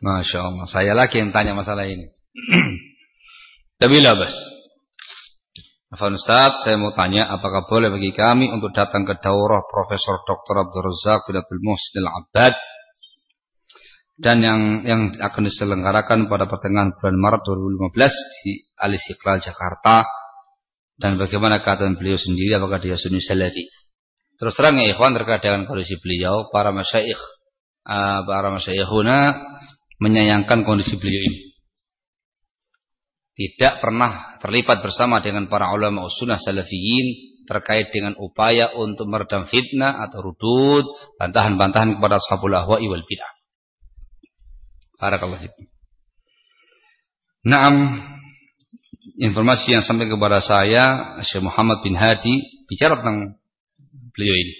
Masya Allah. Saya lagi yang tanya masalah ini. Tapi bas. Afan Ustaz, saya mau tanya apakah boleh bagi kami untuk datang ke daurah Profesor Dr. Abdul Razak bin Abdul Muhsin Al-Abbad dan yang yang akan diselenggarakan pada pertengahan bulan Maret 2015 di Al Istiqlal Jakarta dan bagaimana keadaan beliau sendiri apakah dia sunni salafi terus terang ya ikhwan terkait dengan kondisi beliau para masyayikh uh, para masyayikhuna menyayangkan kondisi beliau ini. Tidak pernah terlibat bersama dengan para ulama sunnah salafiyin terkait dengan upaya untuk meredam fitnah atau rudud, bantahan-bantahan kepada ashabul ahwa'i wal bid'ah. Barakallahu fikum. Naam, informasi yang sampai kepada saya, Syekh Muhammad bin Hadi bicara tentang beliau ini.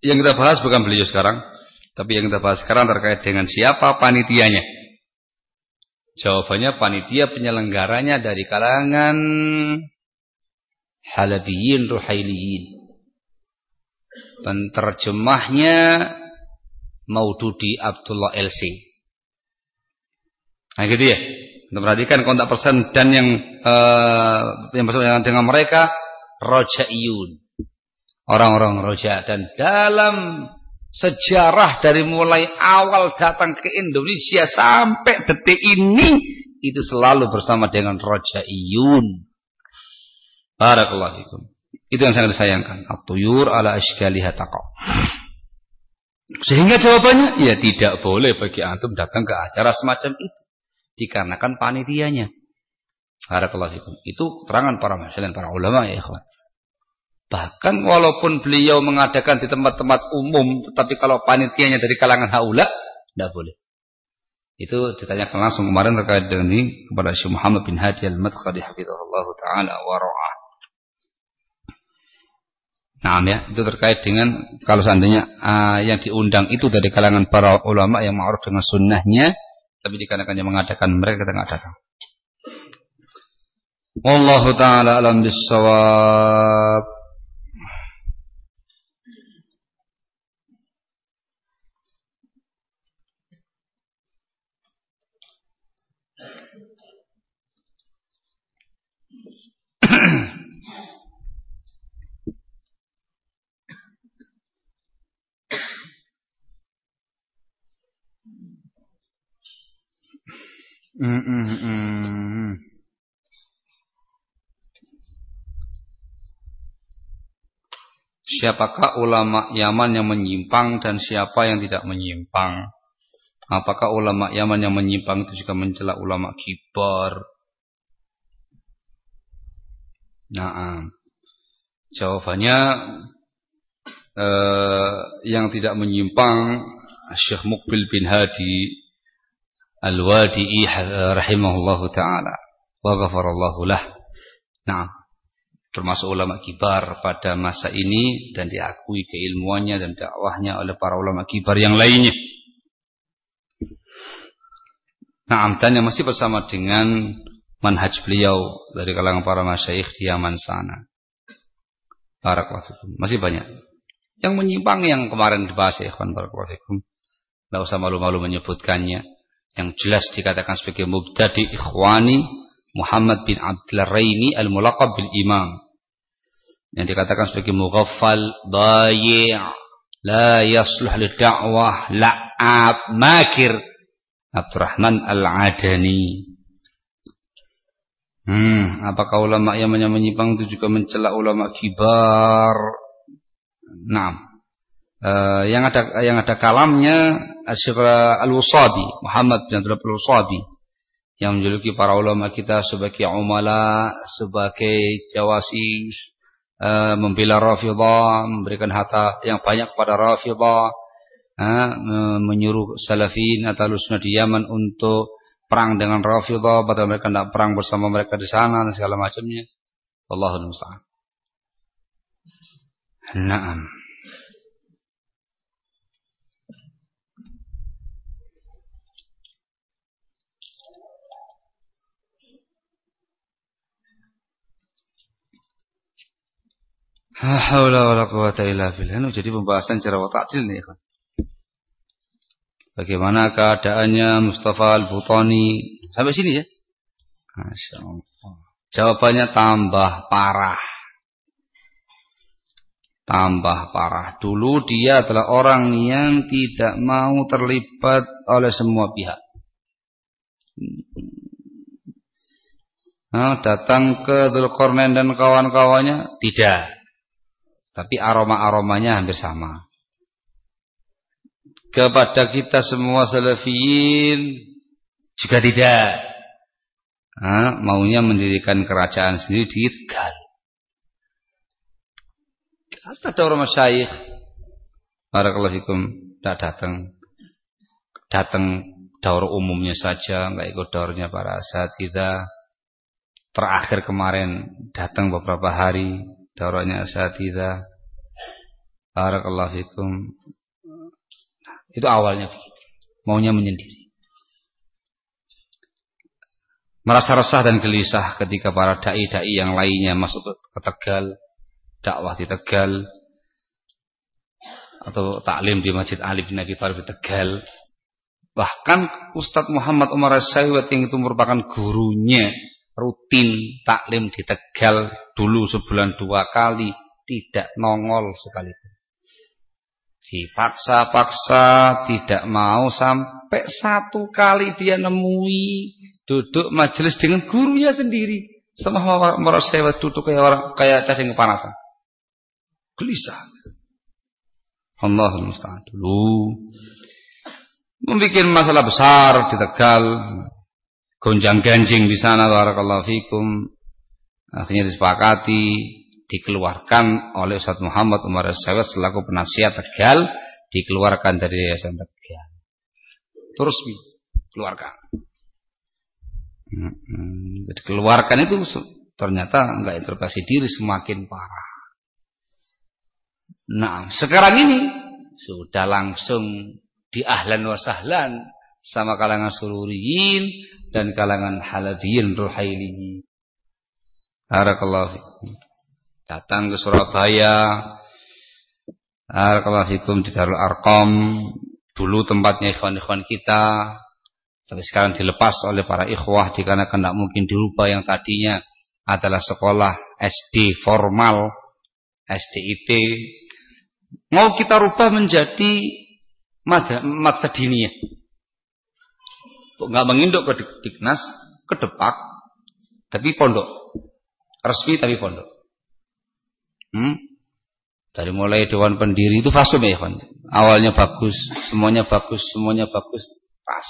Yang kita bahas bukan beliau sekarang, tapi yang kita bahas sekarang terkait dengan siapa panitianya. Jawabannya panitia penyelenggaranya dari kalangan halabiyin ruhailiyin. Penterjemahnya Maududi Abdullah LC. Nah gitu ya. Kita perhatikan kontak persen dan yang uh, yang bersama dengan mereka rojaiyun. Orang-orang roja dan dalam sejarah dari mulai awal datang ke Indonesia sampai detik ini itu selalu bersama dengan Raja Iyun. Barakallahu fikum. Itu yang sangat disayangkan. At-tuyur ala ashkaliha taqa. Sehingga jawabannya ya tidak boleh bagi antum datang ke acara semacam itu dikarenakan panitianya. Barakallahu. Itu keterangan para masyarakat para ulama ya ikhwan. Bahkan walaupun beliau mengadakan di tempat-tempat umum, tetapi kalau panitianya dari kalangan haula, tidak boleh. Itu ditanyakan langsung kemarin terkait dengan ini kepada Syekh Muhammad bin Hadi al-Madkhali hafizahullah taala wa ra'ah. Nah ya, itu terkait dengan kalau seandainya uh, yang diundang itu dari kalangan para ulama yang ma'ruf dengan sunnahnya, tapi dikarenakan yang mengadakan mereka kita nggak datang. Wallahu taala alam bisawab. Mm, mm, mm. Siapakah ulama Yaman yang menyimpang dan siapa yang tidak menyimpang? Apakah ulama Yaman yang menyimpang itu juga mencela ulama kibar? Nah, jawabannya eh, yang tidak menyimpang Syekh Mukbil bin Hadi Al-Wadi'i rahimahullahu taala wa ghafarallahu lah. Nah, termasuk ulama kibar pada masa ini dan diakui keilmuannya dan dakwahnya oleh para ulama kibar yang lainnya. Nah, yang masih bersama dengan manhaj beliau dari kalangan para masyayikh di Yaman sana. Barakallahu Masih banyak. Yang menyimpang yang kemarin dibahas ya ikhwan barakallahu. Enggak usah malu-malu menyebutkannya yang jelas dikatakan sebagai mubtadi ikhwani Muhammad bin Abdullah Raini al-mulaqab bil imam. Yang dikatakan sebagai mughaffal dayi' la yasluh li da'wah la'ab makir Abdurrahman al-Adani. Hmm, apakah ulama yang menyimpang itu juga mencela ulama kibar? Nah, uh, yang ada yang ada kalamnya Asyik Al-Wusabi, Muhammad bin Abdul Al-Wusabi yang menjuluki para ulama kita sebagai umala, sebagai jawasi, uh, membela Rafidah, memberikan harta yang banyak kepada Rafidah, uh, menyuruh salafin atau lusna di Yaman untuk perang dengan Rafidah, padahal mereka tidak perang bersama mereka di sana dan segala macamnya. Allahul musta'an. Naam. Jadi pembahasan cara ta'dil nih. Bagaimana keadaannya Mustafa Al-Butani sampai sini ya? Jawabannya tambah parah. Tambah parah. Dulu dia adalah orang yang tidak mau terlibat oleh semua pihak. Nah, datang ke Dzulqarnain dan kawan-kawannya tidak. Tapi aroma-aromanya hampir sama. Kepada kita semua salafiyin juga tidak. Nah, maunya mendirikan kerajaan sendiri di Tegal. Ada orang. Barakallahu fikum. Tidak datang. Datang daur umumnya saja. Enggak ikut daurnya para asatidah. Terakhir kemarin datang beberapa hari daurahnya asatidah barakallahu fikum. Itu awalnya maunya menyendiri. Merasa resah dan gelisah ketika para dai-dai yang lainnya masuk ke Tegal. Dakwah di Tegal. Atau taklim di Masjid Ali bin Abi Thalib di Tegal. Bahkan Ustadz Muhammad Umar Sayyid yang itu merupakan gurunya rutin taklim di Tegal dulu sebulan dua kali tidak nongol sekalipun. Dipaksa-paksa tidak mau sampai satu kali dia nemui duduk majelis dengan gurunya sendiri. Semua merasa duduk kayak orang kayak cacing kepanasan. Gelisah. Allahul musta'an dulu membuat masalah besar di Tegal gonjang-ganjing di sana barakallahu fikum. Akhirnya disepakati dikeluarkan oleh Ustaz Muhammad Umar Sawat selaku penasihat Tegal dikeluarkan dari Yayasan Tegal. Terus keluarkan. Hmm, dikeluarkan itu ternyata enggak introspeksi diri semakin parah. Nah, sekarang ini sudah langsung di ahlan wa sahlan sama kalangan sururiyin dan kalangan halafiyin ruhailiyin. Barakallahu. Datang ke Surabaya. Barakallahu fikum di Darul Arqam. Dulu tempatnya ikhwan-ikhwan kita. Tapi sekarang dilepas oleh para ikhwah dikarenakan tidak mungkin dirubah yang tadinya adalah sekolah SD formal, SDIT. Mau kita rubah menjadi madzhab diniyah nggak menginduk ke Diknas, ke Depak, tapi pondok. Resmi tapi pondok. Hmm? Dari mulai dewan pendiri itu fasum ya kan. Awalnya bagus, semuanya bagus, semuanya bagus, pas.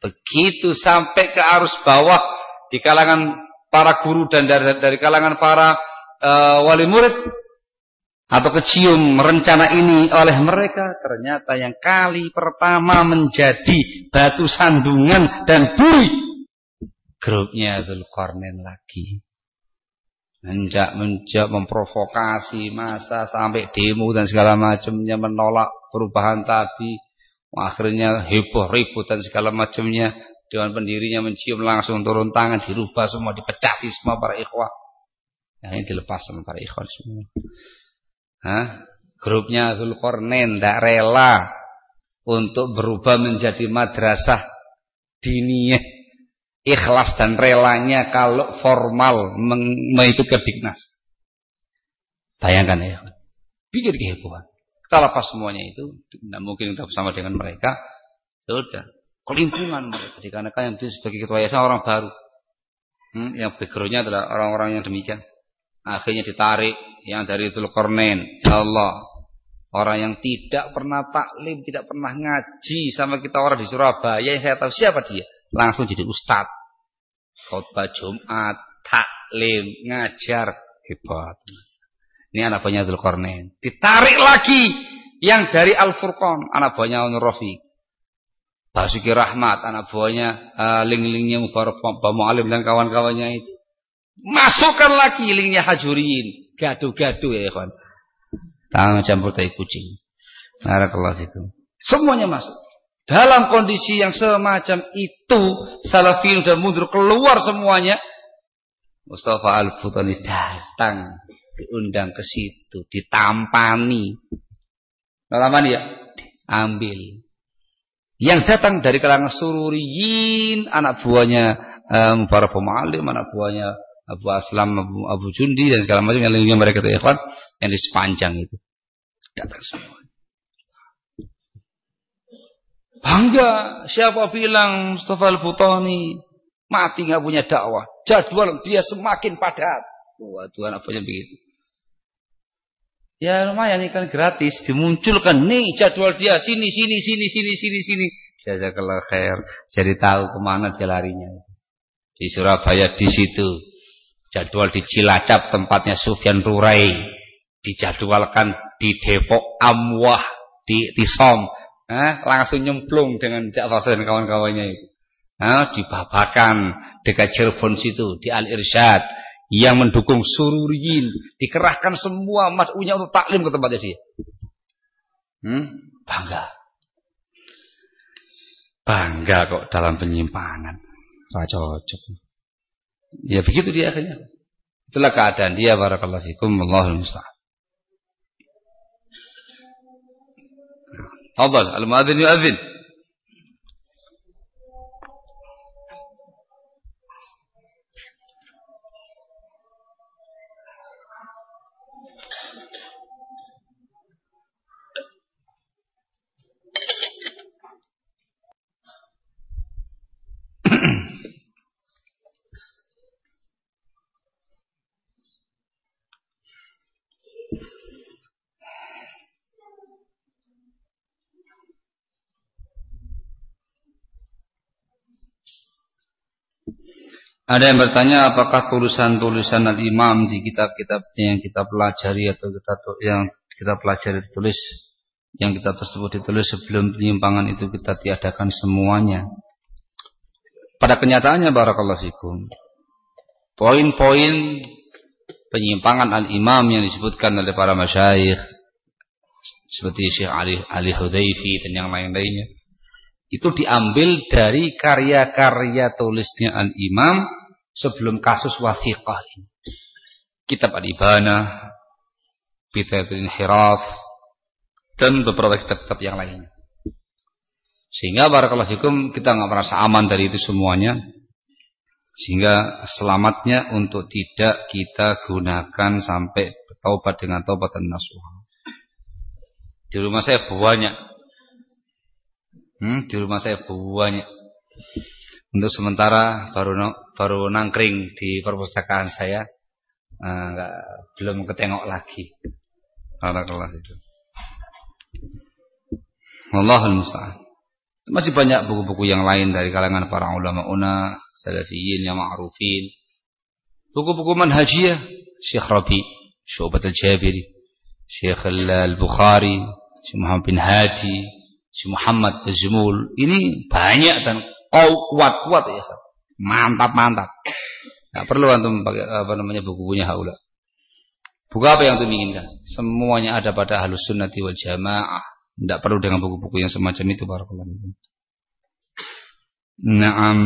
Begitu sampai ke arus bawah di kalangan para guru dan dari, dari kalangan para uh, wali murid atau kecium rencana ini oleh mereka ternyata yang kali pertama menjadi batu sandungan dan bui grupnya Zulkarnain lagi. Menjak menjak memprovokasi masa sampai demo dan segala macamnya menolak perubahan tadi. Akhirnya heboh ribut dan segala macamnya. Dewan pendirinya mencium langsung turun tangan dirubah semua dipecati semua para ikhwah. Yang ini dilepas sama para ikhwah semua Hah? Grupnya Zulkarnain tidak rela untuk berubah menjadi madrasah diniyah. Ikhlas dan relanya kalau formal mengikuti Diknas. Bayangkan ya. Bikin kehebohan. Kita lepas semuanya itu. Tidak mungkin kita bersama dengan mereka. Sudah. Kelimpungan mereka. Dikarenakan yang itu sebagai ketua yayasan orang baru. Hmm, yang backgroundnya adalah orang-orang yang demikian. Akhirnya ditarik yang dari Dzulqarnain. Ya Allah, orang yang tidak pernah taklim, tidak pernah ngaji sama kita orang di Surabaya yang saya tahu siapa dia? Langsung jadi ustad. Khotbah Jumat, taklim, ngajar, hebat. Ini anak buahnya Dzulqarnain. Ditarik lagi yang dari Al-Furqan, anak buahnya Onur Rafiq. Basuki Rahmat, anak buahnya uh, ling-lingnya Mubarak Mu'alim dan kawan-kawannya itu. Masukkan lagi linknya hajurin. Gaduh-gaduh ya ikhwan. Tangan campur tai kucing. Barakallahu itu. Semuanya masuk. Dalam kondisi yang semacam itu, Salafin sudah mundur keluar semuanya. Mustafa Al-Futani datang diundang ke situ, ditampani. Lama ya, ambil. Yang datang dari kalangan sururiyin, anak buahnya um, para pemalim, anak buahnya Abu Aslam, Abu, Abu Jundi dan segala macam yang lainnya mereka itu ikhwan yang di sepanjang itu datang semua. Bangga, siapa bilang Mustafa Al-Butani mati nggak punya dakwah, jadwal dia semakin padat. Wah, Tuhan apanya begitu. Ya lumayan ini kan gratis dimunculkan nih jadwal dia sini sini sini sini sini sini. Jazakallah khair. Jadi tahu ke mana dia larinya. Di Surabaya di situ. Jadwal di Cilacap tempatnya Sufyan Rurai. Dijadwalkan di Depok Amwah di Tisom. Eh, langsung nyemplung dengan Ja'far dan kawan-kawannya itu. Eh, dibabakan dekat Cirebon situ di Al Irsyad yang mendukung sururiyin dikerahkan semua mat'unya untuk taklim ke tempatnya dia hmm? bangga bangga kok dalam penyimpangan Tidak cocok ya begitu dia akhirnya. Itulah keadaan dia barakallahu fikum Allahul musta'an. Fadal al-muadzin yu'adzin Ada yang bertanya apakah tulisan-tulisan al-imam di kitab-kitab yang kita pelajari atau kita yang kita pelajari ditulis yang kita tersebut ditulis sebelum penyimpangan itu kita tiadakan semuanya. Pada kenyataannya barakallahu fikum. Poin-poin penyimpangan al-imam yang disebutkan oleh para masyayikh seperti Syekh Ali Ali Hudayfi dan yang lain-lainnya itu diambil dari karya-karya tulisnya Al-Imam sebelum kasus wathiqah ini. Kitab Al-Ibana, Bitayatul Inhiraf, dan beberapa kitab-kitab yang lainnya. Sehingga barakallahu fikum kita nggak merasa aman dari itu semuanya. Sehingga selamatnya untuk tidak kita gunakan sampai taubat dengan taubat dan nasuha. Di rumah saya banyak Hmm, di rumah saya banyak. Untuk sementara baru baru nangkring di perpustakaan saya. Uh, belum ketengok lagi. Barakallah itu. Allahul musta'an. Masih banyak buku-buku yang lain dari kalangan para ulama una, salafiyin yang ma'rufin. Buku-buku manhajiyah Syekh Rabi, Syubat al-Jabiri, Syekh al-Bukhari, Syekh Muhammad bin Hadi, si Muhammad Azmul. Ini banyak dan kuat-kuat ya mantap-mantap. Nggak perlu antum pakai apa namanya buku-bukunya haula. Buku apa yang antum inginkan? Semuanya ada pada halus sunnati wal jamaah. Tidak perlu dengan buku-buku yang semacam itu barakallahu Naam,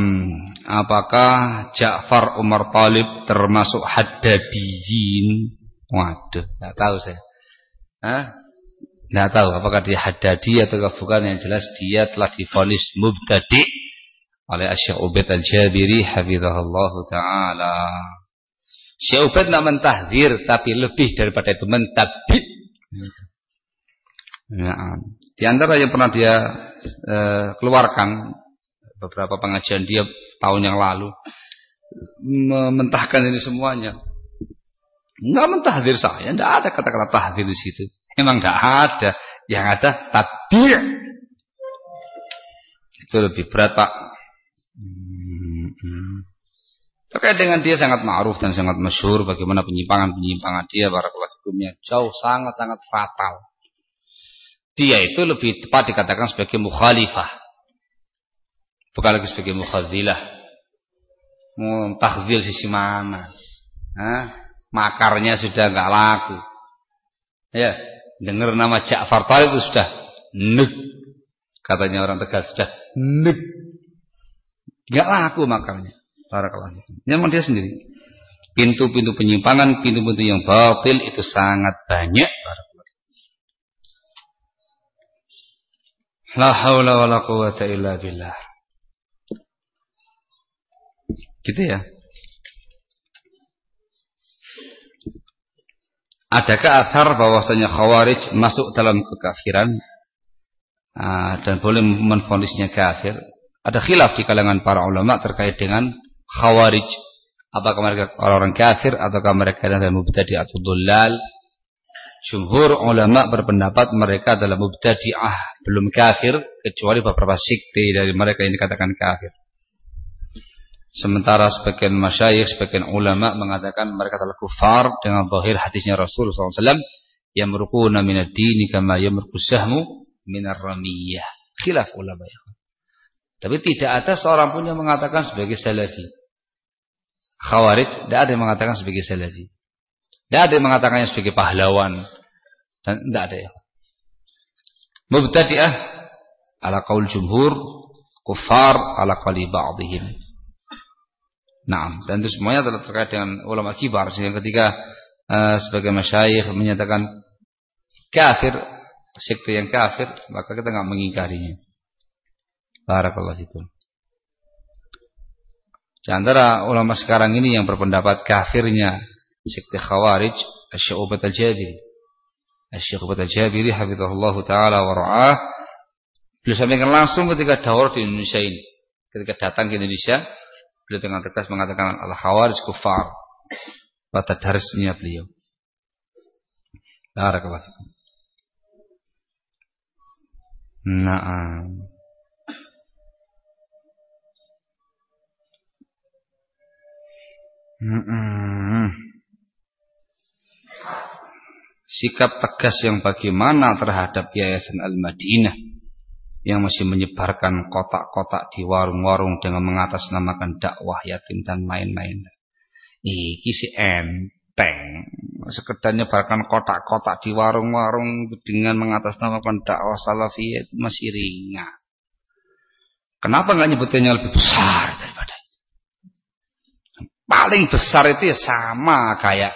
apakah Ja'far Umar Talib termasuk haddadiyin? Waduh, tidak tahu saya. Hah? Tidak tahu apakah dia hadadi atau bukan yang jelas dia telah difonis mubtadi oleh Syekh Ubaid Al-Jabiri hafizahullah taala. Syekh Ubaid tidak mentahdir tapi lebih daripada itu mentabdi. Nah, di antara yang pernah dia uh, keluarkan beberapa pengajian dia tahun yang lalu mentahkan ini semuanya. Enggak mentahdir saya, enggak ada kata-kata tahdir di situ. Memang tidak ada. Yang ada takdir. Itu lebih berat Pak. Hmm. Terkait dengan dia sangat ma'ruf dan sangat masyhur bagaimana penyimpangan-penyimpangan dia para hukumnya jauh sangat-sangat fatal. Dia itu lebih tepat dikatakan sebagai mukhalifah. Bukan lagi sebagai mukhadzilah. Mau tahdzil sisi mana? Hah? Makarnya sudah enggak laku. Ya, dengar nama Ja'far Talib itu sudah nek katanya orang Tegal sudah nek nggak laku makamnya para kelahiran memang dia sendiri Pintu-pintu penyimpangan, pintu-pintu yang batil itu sangat banyak. La haula wa la quwata illa billah. Gitu ya. Adakah asar bahwasanya khawarij masuk dalam kekafiran ah, dan boleh menfonisnya kafir? Ada khilaf di kalangan para ulama terkait dengan khawarij. Apakah mereka orang-orang kafir ataukah mereka adalah mubtadi atau dullal? Jumhur ulama berpendapat mereka adalah mubtadi'ah, belum kafir kecuali beberapa sekte dari mereka yang dikatakan kafir. Sementara sebagian masyayikh, sebagian ulama mengatakan mereka adalah kufar dengan zahir hadisnya Rasul SAW yang merukuna minad dini kama yamruku sahmu minar ramiyah. Khilaf ulama ya. Tapi tidak ada seorang pun yang mengatakan sebagai salafi. Khawarij tidak ada yang mengatakan sebagai salafi. Tidak ada yang mengatakannya sebagai pahlawan. Dan tidak ada ya. Mubtadi'ah ala qaul jumhur, kufar ala qali ba'dihim. Nah, dan itu semuanya adalah terkait dengan ulama kibar. Sehingga ketika uh, sebagai masyayikh menyatakan kafir, sekte yang kafir, maka kita nggak mengingkarinya. Barakallahu itu. Di antara ulama sekarang ini yang berpendapat kafirnya sekte Khawarij, Syekh Ubat Al-Jabiri. Syekh Ubat Al-Jabiri hafizahullah taala wa ra'ah beliau sampaikan langsung ketika daur di Indonesia ini. Ketika datang ke Indonesia, Beliau dengan tegas mengatakan al-khawarij kufar. Pada darisnya beliau. Barakallahu. Naam. Hmm. Sikap tegas yang bagaimana terhadap Yayasan Al-Madinah yang masih menyebarkan kotak-kotak di warung-warung dengan mengatasnamakan dakwah yatim dan main-main. Iki si enteng. Sekedar menyebarkan kotak-kotak di warung-warung dengan mengatasnamakan dakwah salafiyah itu masih ringan. Kenapa nggak nyebutnya lebih besar daripada itu? Paling besar itu ya sama kayak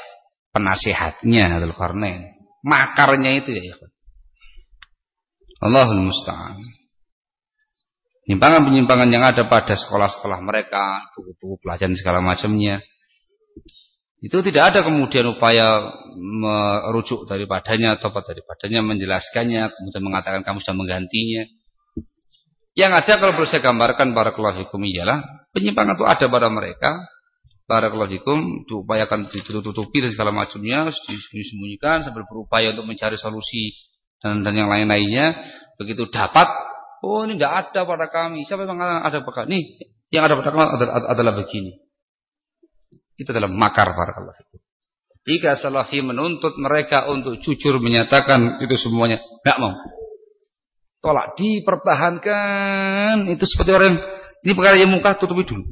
penasihatnya Dzulkarnain. Makarnya itu ya, ya. Allahul musta'an. Penyimpangan-penyimpangan yang ada pada sekolah-sekolah mereka, buku-buku pelajaran segala macamnya. Itu tidak ada kemudian upaya merujuk daripadanya atau daripadanya menjelaskannya, kemudian mengatakan kamu sudah menggantinya. Yang ada kalau boleh saya gambarkan barakallahu fikum ialah penyimpangan itu ada pada mereka. Barakallahu fikum diupayakan ditutupi dan segala macamnya, disembunyikan sambil berupaya untuk mencari solusi dan, dan yang lain-lainnya begitu dapat oh ini tidak ada pada kami. Siapa yang mengatakan ada pada nih yang ada pada kami adalah, adalah begini. Itu adalah makar para Allah jika salafi menuntut mereka untuk jujur menyatakan itu semuanya. Nggak mau. Tolak dipertahankan. Itu seperti orang ini perkara yang muka tutupi dulu.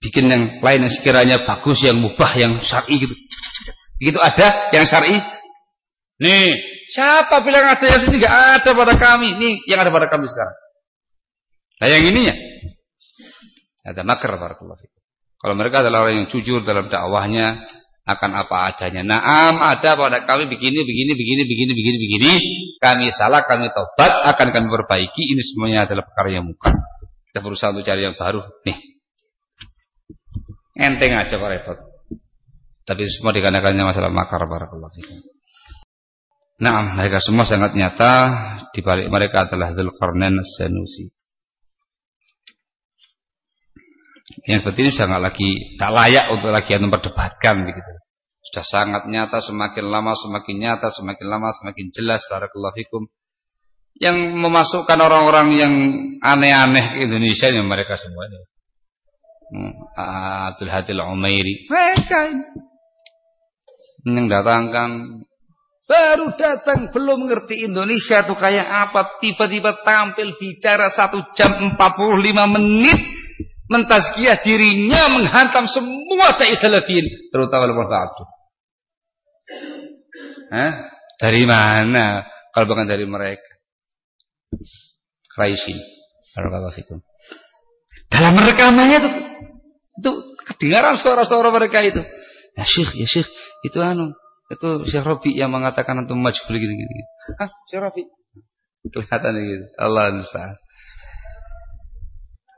Bikin yang lain yang sekiranya bagus yang mubah yang syar'i gitu. Begitu ada yang syar'i Nih, siapa bilang ada sini nggak ada pada kami? Nih, yang ada pada kami sekarang. Nah, yang ininya ada makar barakallahu Kalau mereka adalah orang yang jujur dalam dakwahnya akan apa adanya. Naam ada pada kami begini, begini, begini, begini, begini, begini. Kami salah, kami tobat, akan kami perbaiki. Ini semuanya adalah perkara yang muka. Kita berusaha untuk cari yang baru. Nih, enteng aja Pak repot. Tapi semua dikarenakannya masalah makar barakallahu Nah, mereka semua sangat nyata di balik mereka adalah Dzulqarnain As-Sanusi. Yang seperti ini sudah lagi tak layak untuk lagi memperdebatkan begitu. Sudah sangat nyata, semakin lama semakin nyata, semakin lama semakin jelas barakallahu fikum. Yang memasukkan orang-orang yang aneh-aneh ke Indonesia yang mereka semua ini. Hmm, Abdul Hadil Umairi. Mereka ini. Yang datangkan Baru datang belum mengerti Indonesia itu kayak apa. Tiba-tiba tampil bicara satu jam 45 menit. Mentazkiyah dirinya menghantam semua da'i salafin. Terutama lepas waktu. Hah? Dari mana? Kalau bukan dari mereka. Raisin. Dalam rekamannya itu, itu kedengaran suara-suara mereka itu. Ya Syekh, ya Syekh, itu anu, itu Syekh Rafi yang mengatakan antum majhul gini-gini. Ah, Syekh Rafi. Kelihatan gitu. Allah musta'an.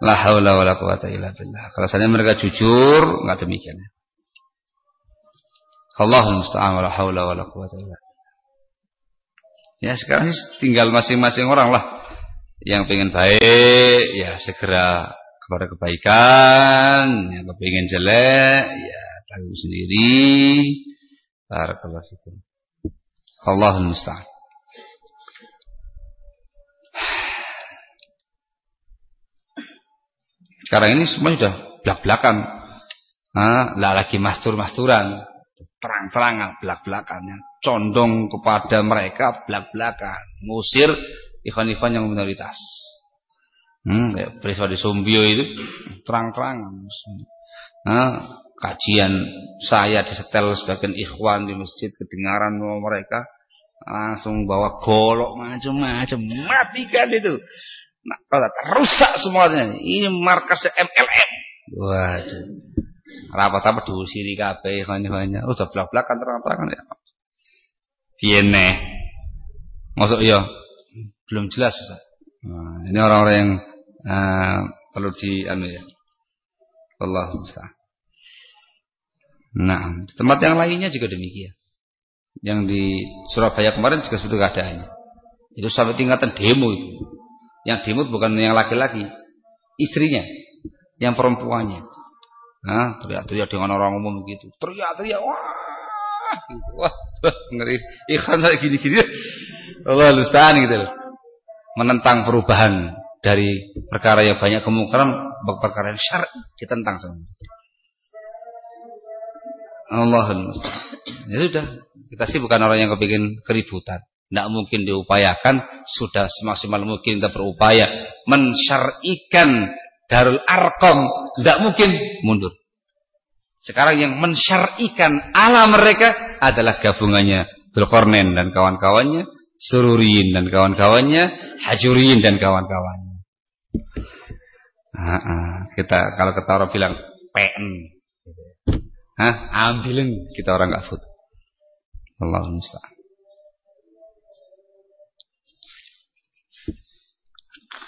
La haula wala quwata illa billah. Kalau saja mereka jujur, enggak demikian. Allahul musta'an wala haula wala quwata illa Ya sekarang tinggal masing-masing orang lah yang pengen baik ya segera kepada kebaikan, yang pengen jelek ya tahu sendiri. Barakallahu fikum. Allahul musta'an. Sekarang ini semua sudah belak-belakan. Nah, lagi mastur-masturan, perang-perangan, belak-belakannya, condong kepada mereka belak-belakan, musir ikhwan-ikhwan yang minoritas. Hmm, kayak peristiwa Sumbio itu terang-terangan. Nah, kajian saya disetel sebagian ikhwan di masjid kedengaran mereka langsung bawa golok macam-macam matikan itu Nah, rusak semuanya. Ini markasnya MLM. Waduh. Rapat apa diusiri kabeh hanya-hanya. Udah belak-belakan terang-terangan ya. Piene. Masuk iya. Belum jelas Ustaz. Nah, ini orang-orang yang uh, perlu di anu ya. Allah. Nah, tempat yang lainnya juga demikian. Yang di Surabaya kemarin juga seperti keadaannya. Itu sampai tingkatan demo itu. Yang dimut bukan yang laki-laki, istrinya, yang perempuannya. Nah, teriak-teriak dengan orang umum gitu. Teriak-teriak, wah, gitu. wah, ngeri. Ikhwan kayak gini-gini. Allah lustan gitu. Menentang perubahan dari perkara yang banyak kemungkaran perkara yang syar'i ditentang semua. Allah Ya sudah, kita sih bukan orang yang kepingin keributan. Tidak mungkin diupayakan, sudah semaksimal mungkin kita berupaya mensyar'ikan Darul Arkom, tidak mungkin mundur. Sekarang yang mensyar'ikan ala mereka adalah gabungannya Dzulqarnain dan kawan-kawannya, Sururiyin dan kawan-kawannya, Hajuriyin dan kawan-kawannya. kita kalau kata orang bilang PN. Hah, ambilin kita orang nggak foto. Allah musta'an.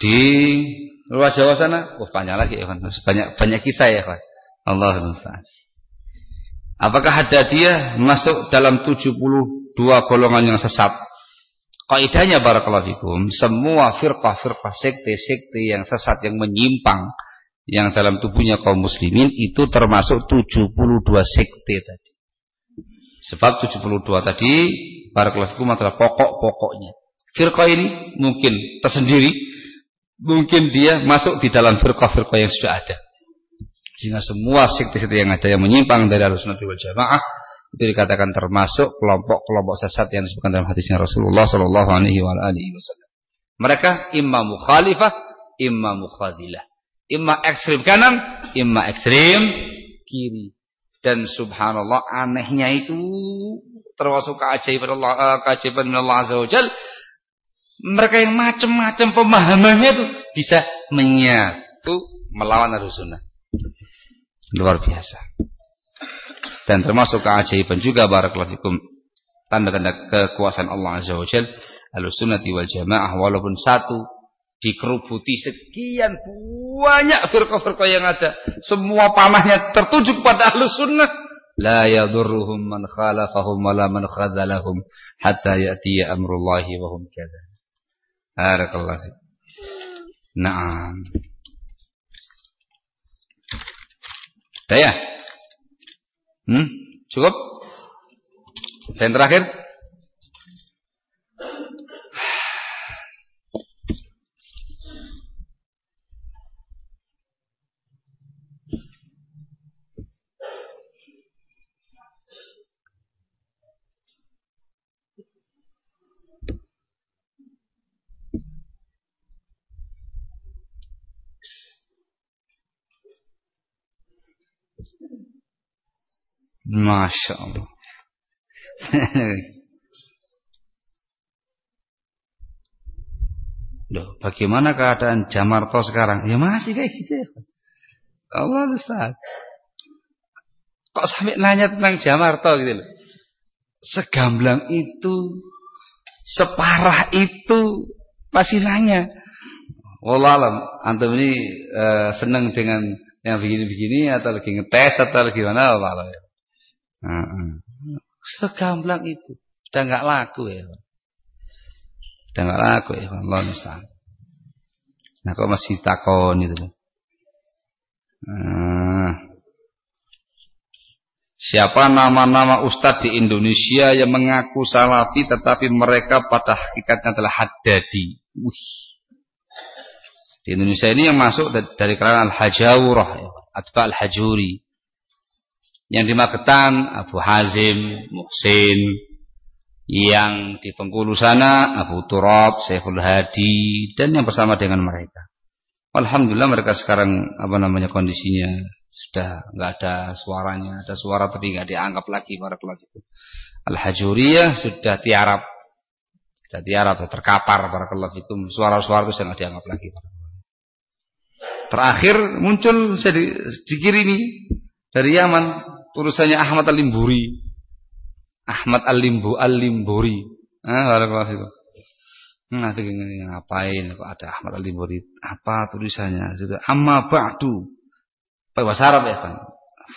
Di luar Jawa sana, oh banyak lagi ya, banyak banyak kisah ya, Pak. Allah musta'an. Apakah ada dia masuk dalam 72 golongan yang sesat? Kaidahnya barakallahu fikum, semua firqah-firqah sekte-sekte yang sesat yang menyimpang yang dalam tubuhnya kaum muslimin itu termasuk 72 sekte tadi. Sebab 72 tadi barakallahu fikum adalah pokok-pokoknya. Firqah ini mungkin tersendiri mungkin dia masuk di dalam firqah-firqah yang sudah ada. Sehingga semua sekte-sekte yang ada yang menyimpang dari Ahlussunnah wal Jamaah itu dikatakan termasuk kelompok-kelompok sesat yang disebutkan dalam hadisnya Rasulullah sallallahu alaihi wasallam. Mereka imma mukhalifah, imma mukhadilah. Imma ekstrim kanan, imma ekstrim kiri. Dan subhanallah anehnya itu termasuk keajaiban Allah, eh, keajaiban Allah Azza wa Jalla mereka yang macam-macam pemahamannya itu bisa menyatu melawan arus sunnah. Luar biasa. Dan termasuk keajaiban juga barakallahu fikum tanda-tanda kekuasaan Allah Azza wa Jalla Ahlussunnati wal Jamaah walaupun satu dikerubuti sekian banyak firqah-firqah yang ada semua panahnya tertuju kepada Ahlus Sunnah la yadurruhum man khalafahum wala man khadzalahum hatta ya'tiya amrullahi wa hum kadzalik Barakallahu Naam. Dah ya? Hmm? Cukup? Dan terakhir? Masya Allah. Loh, bagaimana keadaan Jamarto sekarang? Ya masih kayak gitu. Allah Ustaz. Kok sampai nanya tentang Jamarto gitu loh. Segamblang itu, separah itu masih nanya. Wallahualam, antum ini uh, senang dengan yang begini-begini atau lagi ngetes atau lagi mana Allah ya. Uh -uh. Segamblang itu, sudah nggak laku ya. Sudah nggak laku ya, Allah Nusantara. Nah kok masih takon itu. Nah. Siapa nama-nama ustadz di Indonesia yang mengaku salafi tetapi mereka pada hakikatnya adalah haddadi. Wih. Di Indonesia ini yang masuk dari kalangan Al-Hajawurah, Atba Al-Hajuri. Yang di Magetan Abu Hazim, Muhsin. Yang di Bengkulu sana Abu Turab, Syekhul Hadi dan yang bersama dengan mereka. Alhamdulillah mereka sekarang apa namanya kondisinya sudah nggak ada suaranya, ada suara tapi nggak dianggap lagi para itu. Al-Hajuriyah sudah tiarap, sudah tiarap, sudah terkapar para itu. Suara-suara itu sudah dianggap lagi. Terakhir muncul saya di, dikirimi dari Yaman tulisannya Ahmad Al-Limburi. Ahmad Al-Limbu Al-Limburi. Ah, barakallahu itu. Nah, ngapain kok ada Ahmad Al-Limburi? Apa tulisannya? Sudah amma ba'du bahasa Arab ya kan.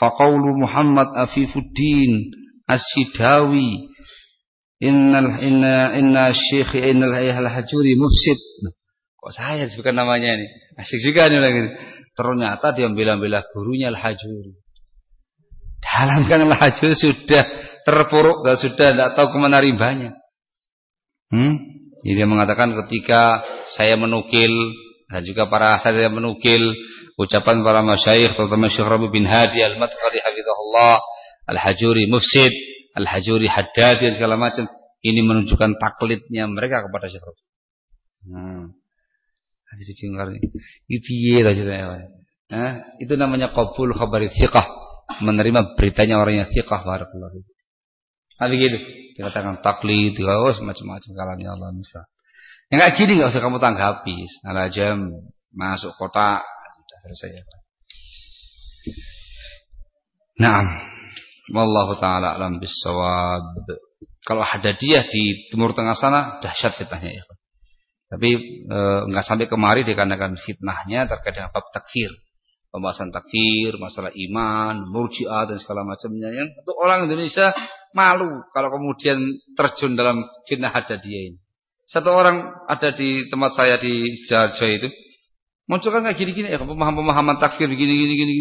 Faqaulu Muhammad Afifuddin As-Sidawi Innal inna inna syekh innal ayhal hajuri mufsid. Kok saya disebutkan namanya ini? Asik juga nih lagi. Ternyata dia bela-bela gurunya Al-Hajuri. Dalam kan Al-Hajuri sudah terpuruk dan sudah tidak tahu ke mana rimbanya. Hmm? Jadi dia mengatakan ketika saya menukil dan juga para saya menukil ucapan para masyayikh terutama Syekh Rabi bin Hadi Al-Madkhali hafizahullah Al-Hajuri mufsid Al-Hajuri haddad dan segala macam ini menunjukkan taklidnya mereka kepada Syekh Rabi hmm. itu nah, itu namanya qabul khabari thiqah menerima beritanya orang yang thiqah barakallahu Tapi gitu dikatakan taklid oh macam-macam kalanya Allah misal yang kayak gini nggak usah kamu tanggapi ala jam masuk kota selesai ya Nah, wallahu taala alam bisawab. Kalau Hadadiyah di Timur Tengah sana dahsyat fitnahnya ya. Tapi e, enggak sampai kemari dikarenakan fitnahnya terkait dengan bab takfir. Pembahasan takfir, masalah iman, murji'ah dan segala macamnya yang untuk orang Indonesia malu kalau kemudian terjun dalam fitnah Hadadiyah ini. Satu orang ada di tempat saya di Jarjo itu Munculkan kayak gini-gini ya pemahaman-pemahaman takfir gini-gini gini.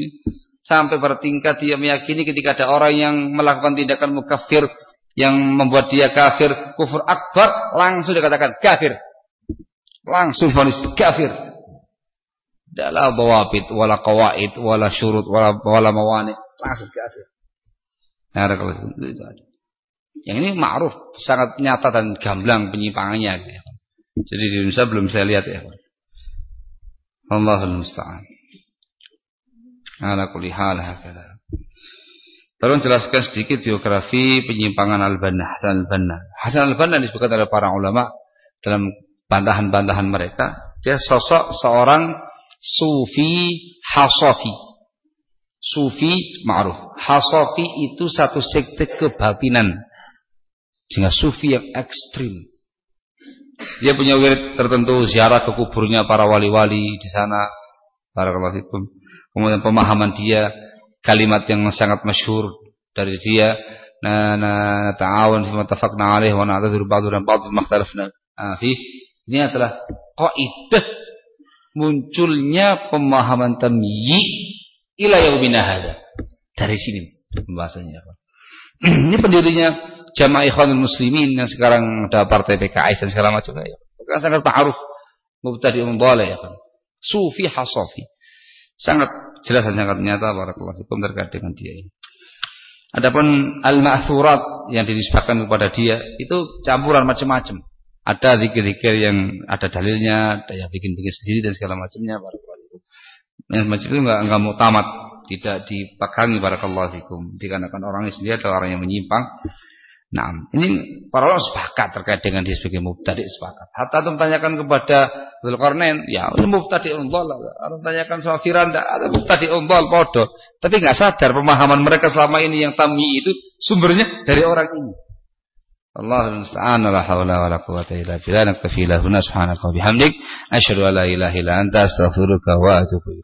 Sampai bertingkat dia meyakini ketika ada orang yang melakukan tindakan mukafir yang membuat dia kafir, kufur akbar, langsung dikatakan kafir. Langsung vonis kafir. Dalam bawabit, wala qawaid, wala syurut, wala, wala mawani. Langsung itu ada. Yang ini ma'ruf, sangat nyata dan gamblang penyimpangannya. Jadi di Indonesia belum saya lihat ya. Allahul musta'an. Ala kulli hal hakala. Tolong jelaskan sedikit biografi penyimpangan Al-Banna, Hasan Al-Banna. Hasan Al-Banna disebutkan oleh para ulama dalam bantahan-bantahan mereka, dia sosok seorang sufi hasafi. Sufi ma'ruf. Hasafi itu satu sekte kebatinan. Sehingga sufi yang ekstrim. Dia punya wirid tertentu ziarah ke kuburnya para wali-wali di sana. Fikum. Kemudian pemahaman dia kalimat yang sangat masyhur dari dia na na ta'awun fi mattafaqna alaih wa na'tadzir ba'du dan ba'du makhtalafna fi. Ini adalah kaidah munculnya pemahaman tamyi ila yaumina hada. Dari sini pembahasannya. Ini pendirinya jamaah ikhwanul muslimin yang sekarang ada partai PKI dan segala macam ya. Kan sangat ta'aruf mubtadi dhalal ya kan. Sufi hasafi. Sangat jelas dan sangat nyata barakallahu fikum terkait dengan dia ini. Adapun al-ma'thurat yang dinisbahkan kepada dia itu campuran macam-macam. Ada zikir-zikir yang ada dalilnya, ada yang bikin-bikin sendiri dan segala macamnya. Yang macam itu enggak enggak mau tamat, tidak dipegangi barakallahu fikum. Dikarenakan orang ini sendiri adalah orang yang menyimpang Nah, ini para ulama sepakat terkait dengan dia sebagai mubtadi sepakat. Hatta itu tanyakan kepada Zulkarnain, ya ini mubtadi undol. Atau tanyakan sama Firanda, ada mubtadi undol podo. Tapi nggak sadar pemahaman mereka selama ini yang tami itu sumbernya dari orang ini. Allah musta'an la haula wa la quwwata illa subhanaka bihamdik. Asyhadu an la ilaha anta astaghfiruka wa atubu